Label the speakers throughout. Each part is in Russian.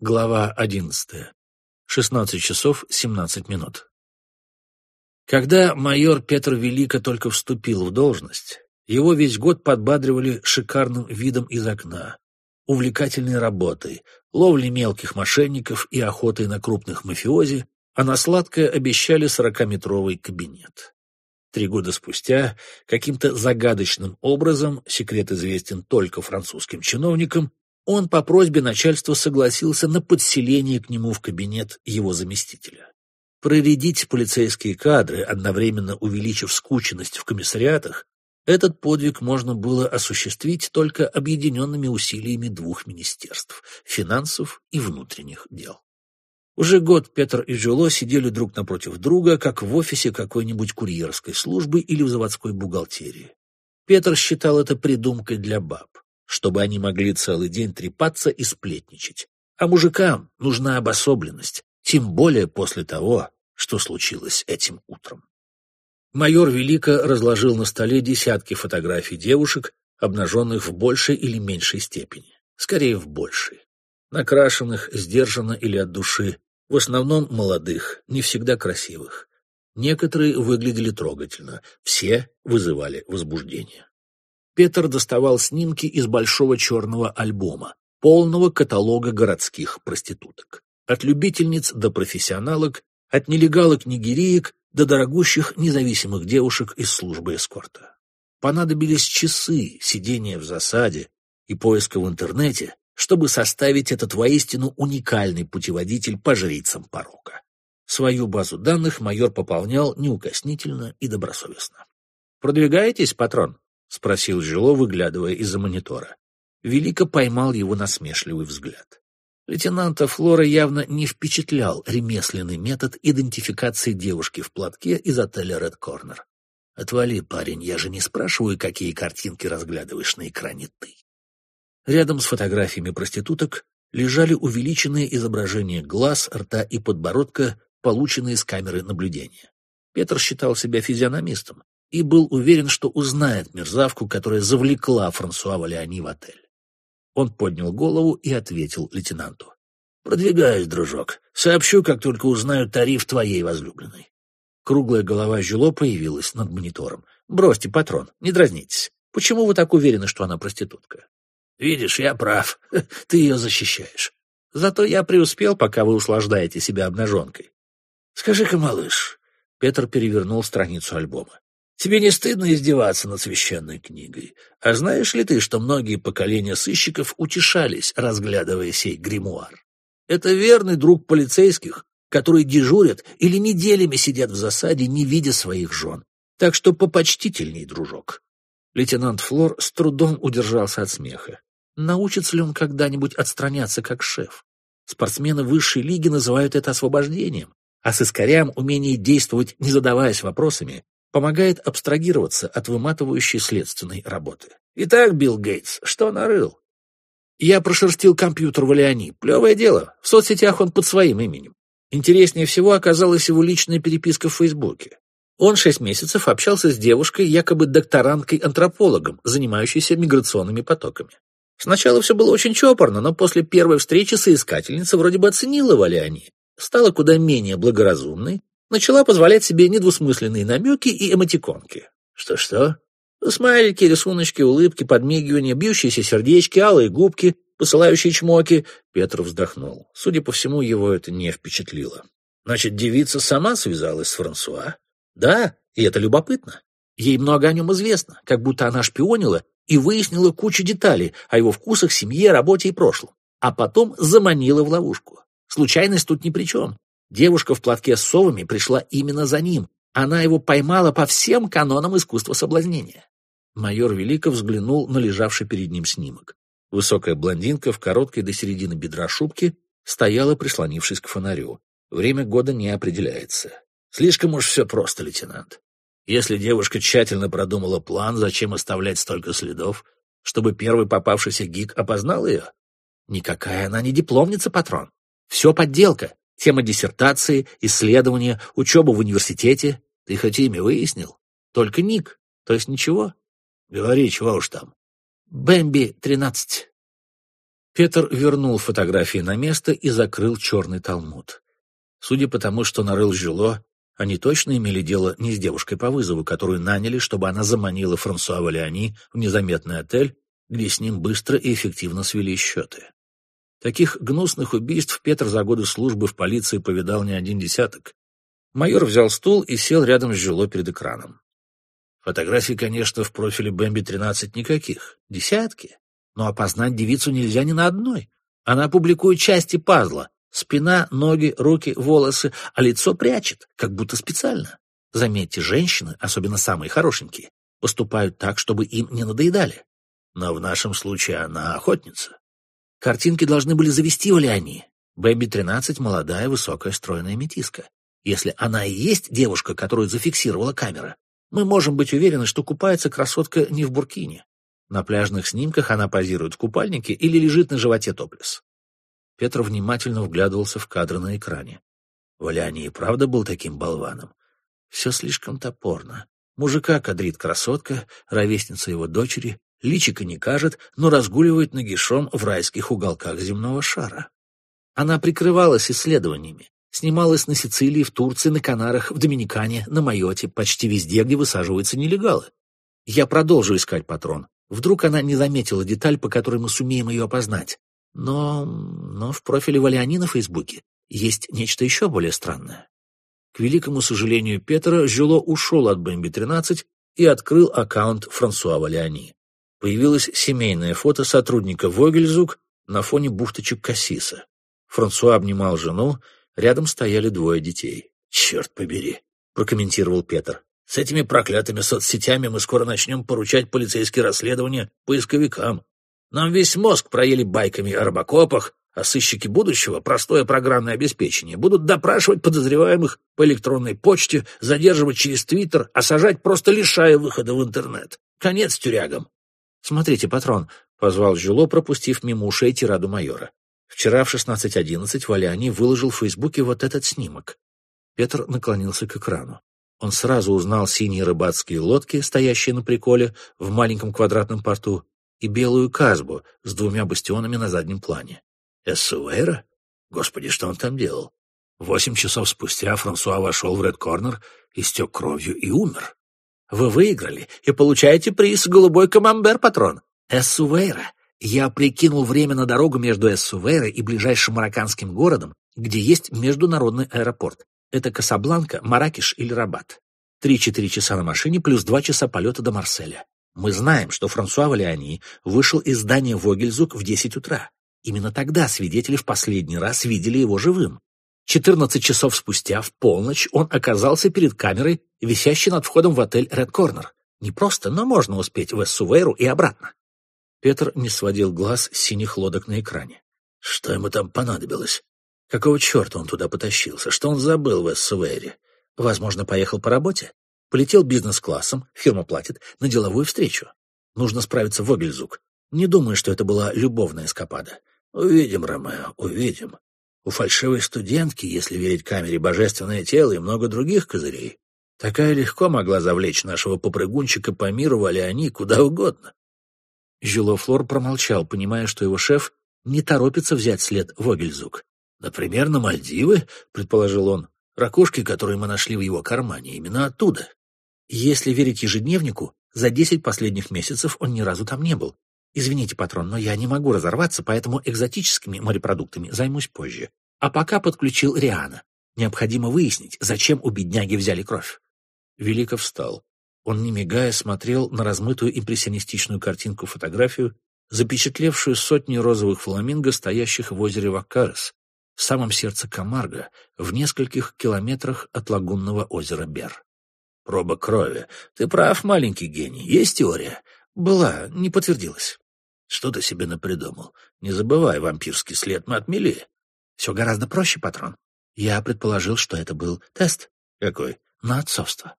Speaker 1: Глава 11. 16 часов 17 минут. Когда майор Петр Велико только вступил в должность, его весь год подбадривали шикарным видом из окна, увлекательной работой, ловлей мелких мошенников и охотой на крупных мафиози, а на сладкое обещали сорокаметровый кабинет. Три года спустя каким-то загадочным образом, секрет известен только французским чиновникам, он по просьбе начальства согласился на подселение к нему в кабинет его заместителя. Проредить полицейские кадры, одновременно увеличив скученность в комиссариатах, этот подвиг можно было осуществить только объединенными усилиями двух министерств – финансов и внутренних дел. Уже год Петр и Жюло сидели друг напротив друга, как в офисе какой-нибудь курьерской службы или в заводской бухгалтерии. Петр считал это придумкой для баб чтобы они могли целый день трепаться и сплетничать. А мужикам нужна обособленность, тем более после того, что случилось этим утром. Майор Велико разложил на столе десятки фотографий девушек, обнаженных в большей или меньшей степени. Скорее, в большей. Накрашенных, сдержанно или от души, в основном молодых, не всегда красивых. Некоторые выглядели трогательно, все вызывали возбуждение. Петр доставал снимки из большого черного альбома, полного каталога городских проституток. От любительниц до профессионалок, от нелегалок-нигериек до дорогущих независимых девушек из службы эскорта. Понадобились часы сидения в засаде и поиска в интернете, чтобы составить этот воистину уникальный путеводитель по жрицам порока. Свою базу данных майор пополнял неукоснительно и добросовестно. «Продвигаетесь, патрон?» — спросил Жило, выглядывая из-за монитора. Велико поймал его насмешливый взгляд. Лейтенанта Флора явно не впечатлял ремесленный метод идентификации девушки в платке из отеля «Ред Корнер». «Отвали, парень, я же не спрашиваю, какие картинки разглядываешь на экране ты». Рядом с фотографиями проституток лежали увеличенные изображения глаз, рта и подбородка, полученные с камеры наблюдения. Петр считал себя физиономистом, и был уверен, что узнает мерзавку, которая завлекла Франсуа Валиани в отель. Он поднял голову и ответил лейтенанту. «Продвигаюсь, дружок. Сообщу, как только узнаю тариф твоей возлюбленной». Круглая голова Жило появилась над монитором. «Бросьте патрон, не дразнитесь. Почему вы так уверены, что она проститутка?» «Видишь, я прав. Ты ее защищаешь. Зато я преуспел, пока вы услаждаете себя обнаженкой. Скажи-ка, малыш...» Петр перевернул страницу альбома. Тебе не стыдно издеваться над священной книгой? А знаешь ли ты, что многие поколения сыщиков утешались, разглядывая сей гримуар? Это верный друг полицейских, которые дежурят или неделями сидят в засаде, не видя своих жен. Так что попочтительней, дружок. Лейтенант Флор с трудом удержался от смеха. Научится ли он когда-нибудь отстраняться как шеф? Спортсмены высшей лиги называют это освобождением, а с искорям умение действовать, не задаваясь вопросами, помогает абстрагироваться от выматывающей следственной работы. Итак, Билл Гейтс, что нарыл? Я прошерстил компьютер Валиани. Плевое дело. В соцсетях он под своим именем. Интереснее всего оказалась его личная переписка в Фейсбуке. Он шесть месяцев общался с девушкой, якобы докторанткой-антропологом, занимающейся миграционными потоками. Сначала все было очень чопорно, но после первой встречи соискательница вроде бы оценила Валиани, стала куда менее благоразумной, начала позволять себе недвусмысленные намеки и эмотиконки. Что-что? Смайлики, рисуночки, улыбки, подмигивания, бьющиеся сердечки, алые губки, посылающие чмоки. Петр вздохнул. Судя по всему, его это не впечатлило. Значит, девица сама связалась с Франсуа? Да, и это любопытно. Ей много о нем известно, как будто она шпионила и выяснила кучу деталей о его вкусах, семье, работе и прошлом. А потом заманила в ловушку. Случайность тут ни при чем. Девушка в платке с совами пришла именно за ним. Она его поймала по всем канонам искусства соблазнения. Майор Великов взглянул на лежавший перед ним снимок. Высокая блондинка в короткой до середины бедра шубке стояла, прислонившись к фонарю. Время года не определяется. Слишком уж все просто, лейтенант. Если девушка тщательно продумала план, зачем оставлять столько следов, чтобы первый попавшийся гик опознал ее? Никакая она не дипломница, патрон. Все подделка. Тема диссертации, исследования, учеба в университете. Ты хоть имя выяснил? Только ник, то есть ничего? Говори, чего уж там. Бэмби, тринадцать. Петр вернул фотографии на место и закрыл черный талмуд. Судя по тому, что нарыл Жюло, они точно имели дело не с девушкой по вызову, которую наняли, чтобы она заманила Франсуа Валиани в незаметный отель, где с ним быстро и эффективно свели счеты. Таких гнусных убийств Петр за годы службы в полиции повидал не один десяток. Майор взял стул и сел рядом с Жило перед экраном. Фотографий, конечно, в профиле Бэмби-13 никаких. Десятки. Но опознать девицу нельзя ни на одной. Она публикует части пазла, Спина, ноги, руки, волосы, а лицо прячет, как будто специально. Заметьте, женщины, особенно самые хорошенькие, поступают так, чтобы им не надоедали. Но в нашем случае она охотница. Картинки должны были завести в Леони. Бэби-13 — молодая, высокая, стройная метиска. Если она и есть девушка, которую зафиксировала камера, мы можем быть уверены, что купается красотка не в буркине. На пляжных снимках она позирует в купальнике или лежит на животе топлес. Петр внимательно вглядывался в кадры на экране. Валяни и правда был таким болваном. Все слишком топорно. Мужика кадрит красотка, ровесница его дочери, личика не кажет, но разгуливает нагишом в райских уголках земного шара. Она прикрывалась исследованиями, снималась на Сицилии, в Турции, на Канарах, в Доминикане, на Майоте, почти везде, где высаживаются нелегалы. Я продолжу искать патрон. Вдруг она не заметила деталь, по которой мы сумеем ее опознать. Но, но в профиле Валиани на Фейсбуке есть нечто еще более странное. К великому сожалению Петра, Жюло ушел от Бэмби-13 и открыл аккаунт Франсуа Валиани. Появилось семейное фото сотрудника Вогельзук на фоне бухточек Кассиса. Франсуа обнимал жену, рядом стояли двое детей. «Черт побери», — прокомментировал Петр. «С этими проклятыми соцсетями мы скоро начнем поручать полицейские расследования поисковикам. Нам весь мозг проели байками о робокопах, а сыщики будущего, простое программное обеспечение, будут допрашивать подозреваемых по электронной почте, задерживать через Твиттер, а сажать просто лишая выхода в интернет. Конец тюрягам. «Смотрите, патрон», — позвал Жюло, пропустив мимо ушей тираду майора. «Вчера в 16.11 Валяни выложил в Фейсбуке вот этот снимок». Петр наклонился к экрану. Он сразу узнал синие рыбацкие лодки, стоящие на приколе в маленьком квадратном порту, и белую Казбу с двумя бастионами на заднем плане. Эссуэра? Господи, что он там делал? Восемь часов спустя Франсуа вошел в Ред Корнер, истек кровью и умер. Вы выиграли и получаете приз «Голубой камамбер, патрон». Эссувейра. Я прикинул время на дорогу между Эссувейрой и ближайшим марокканским городом, где есть международный аэропорт. Это Касабланка, Маракеш или Рабат. Три-четыре часа на машине плюс два часа полета до Марселя. Мы знаем, что Франсуа Валиани вышел из здания Вогельзук в 10 утра. Именно тогда свидетели в последний раз видели его живым. 14 часов спустя, в полночь, он оказался перед камерой, висящей над входом в отель Red Corner. Не просто, но можно успеть в Эссувейру и обратно. Петр не сводил глаз с синих лодок на экране. Что ему там понадобилось? Какого черта он туда потащился? Что он забыл в Эссувейре? Возможно, поехал по работе? Полетел бизнес-классом, фирма платит, на деловую встречу. Нужно справиться в Огельзук. Не думаю, что это была любовная эскапада. Увидим, Ромео, увидим. У фальшивой студентки, если верить камере «Божественное тело» и много других козырей. Такая легко могла завлечь нашего попрыгунчика по миру Валиани куда угодно. Жилофлор промолчал, понимая, что его шеф не торопится взять след в Огельзук. «Например, на Мальдивы», — предположил он, — «ракушки, которые мы нашли в его кармане, именно оттуда». Если верить ежедневнику, за десять последних месяцев он ни разу там не был. Извините, патрон, но я не могу разорваться, поэтому экзотическими морепродуктами займусь позже. А пока подключил Риана. Необходимо выяснить, зачем у бедняги взяли кровь. Великов встал. Он, не мигая, смотрел на размытую импрессионистичную картинку-фотографию, запечатлевшую сотни розовых фламинго, стоящих в озере Вакарес, в самом сердце Камарго, в нескольких километрах от лагунного озера Бер. Проба крови. Ты прав, маленький гений. Есть теория? Была, не подтвердилась. Что ты себе напридумал? Не забывай, вампирский след мы отмели. Все гораздо проще, патрон. Я предположил, что это был тест. Какой? На отцовство.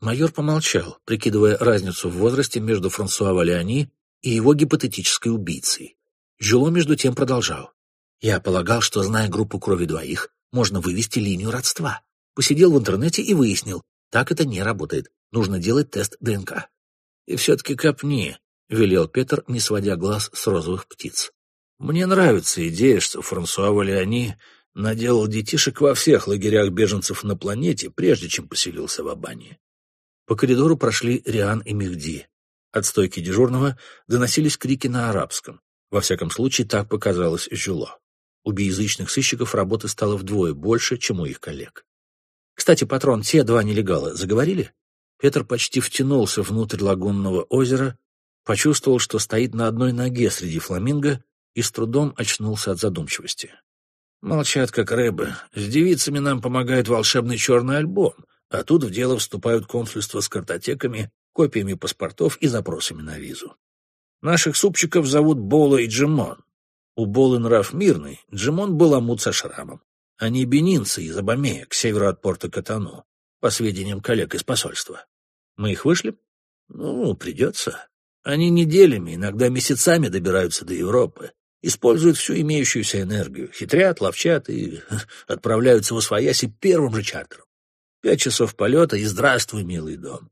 Speaker 1: Майор помолчал, прикидывая разницу в возрасте между Франсуа Валиани и его гипотетической убийцей. Жюло между тем продолжал. Я полагал, что, зная группу крови двоих, можно вывести линию родства. Посидел в интернете и выяснил, так это не работает. Нужно делать тест ДНК. И все-таки копни, — велел Петр, не сводя глаз с розовых птиц. Мне нравится идея, что Франсуа Валиани наделал детишек во всех лагерях беженцев на планете, прежде чем поселился в Абании. По коридору прошли Риан и Мехди. От стойки дежурного доносились крики на арабском. Во всяком случае, так показалось Жюло. У биязычных сыщиков работы стало вдвое больше, чем у их коллег. Кстати, патрон, те два нелегала заговорили? Петр почти втянулся внутрь лагунного озера, почувствовал, что стоит на одной ноге среди фламинго и с трудом очнулся от задумчивости. Молчат, как рыбы. С девицами нам помогает волшебный черный альбом, а тут в дело вступают консульства с картотеками, копиями паспортов и запросами на визу. Наших супчиков зовут Бола и Джимон. У Болы нрав мирный, Джимон был амут со шрамом. Они бенинцы из Абамея, к северу от порта Катану, по сведениям коллег из посольства. Мы их вышли? Ну, придется. Они неделями, иногда месяцами добираются до Европы, используют всю имеющуюся энергию, хитрят, ловчат и отправляются в Освояси первым же чартером. Пять часов полета и здравствуй, милый дом.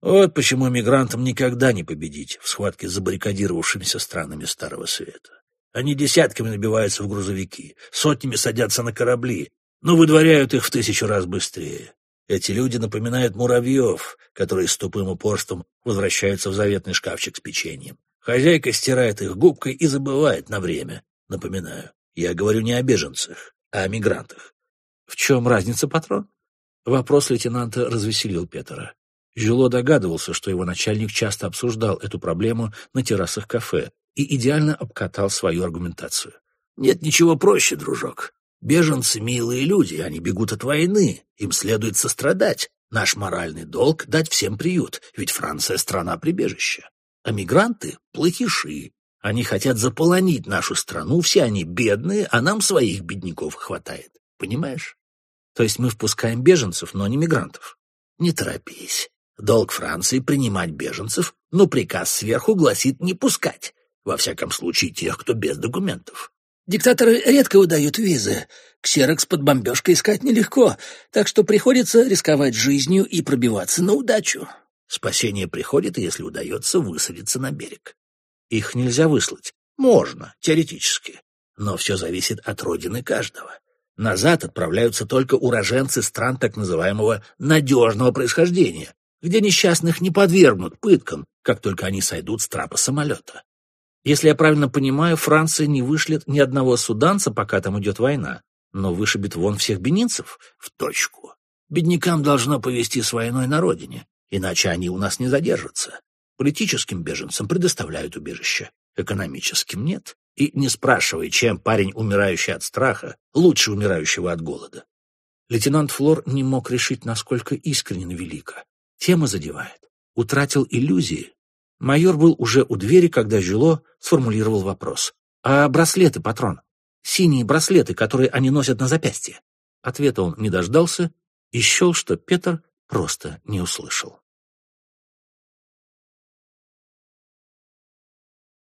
Speaker 1: Вот почему мигрантам никогда не победить в схватке с забаррикадировавшимися странами Старого Света. Они десятками набиваются в грузовики, сотнями садятся на корабли, но выдворяют их в тысячу раз быстрее. Эти люди напоминают муравьев, которые с тупым упорством возвращаются в заветный шкафчик с печеньем. Хозяйка стирает их губкой и забывает на время. Напоминаю, я говорю не о беженцах, а о мигрантах. В чем разница, патрон? Вопрос лейтенанта развеселил Петра. Жило догадывался, что его начальник часто обсуждал эту проблему на террасах кафе и идеально обкатал свою аргументацию. «Нет ничего проще, дружок. Беженцы — милые люди, они бегут от войны, им следует сострадать. Наш моральный долг — дать всем приют, ведь Франция — страна прибежища. А мигранты — плохиши. Они хотят заполонить нашу страну, все они бедные, а нам своих бедняков хватает. Понимаешь? То есть мы впускаем беженцев, но не мигрантов. Не торопись. Долг Франции — принимать беженцев, но приказ сверху гласит не пускать. Во всяком случае, тех, кто без документов. Диктаторы редко выдают визы. Ксерокс под бомбежкой искать нелегко, так что приходится рисковать жизнью и пробиваться на удачу. Спасение приходит, если удается высадиться на берег. Их нельзя выслать. Можно, теоретически. Но все зависит от родины каждого. Назад отправляются только уроженцы стран так называемого «надежного происхождения», где несчастных не подвергнут пыткам, как только они сойдут с трапа самолета. Если я правильно понимаю, Франция не вышлет ни одного суданца, пока там идет война, но вышибет вон всех бенинцев в точку. Беднякам должно повести с войной на родине, иначе они у нас не задержатся. Политическим беженцам предоставляют убежище, экономическим нет. И не спрашивай, чем парень, умирающий от страха, лучше умирающего от голода. Лейтенант Флор не мог решить, насколько искренен велика. Тема задевает. Утратил иллюзии, Майор был уже у двери, когда Жило сформулировал вопрос. «А браслеты, патрон? Синие браслеты, которые они носят на запястье?» Ответа он не дождался и счел, что Петр просто не услышал.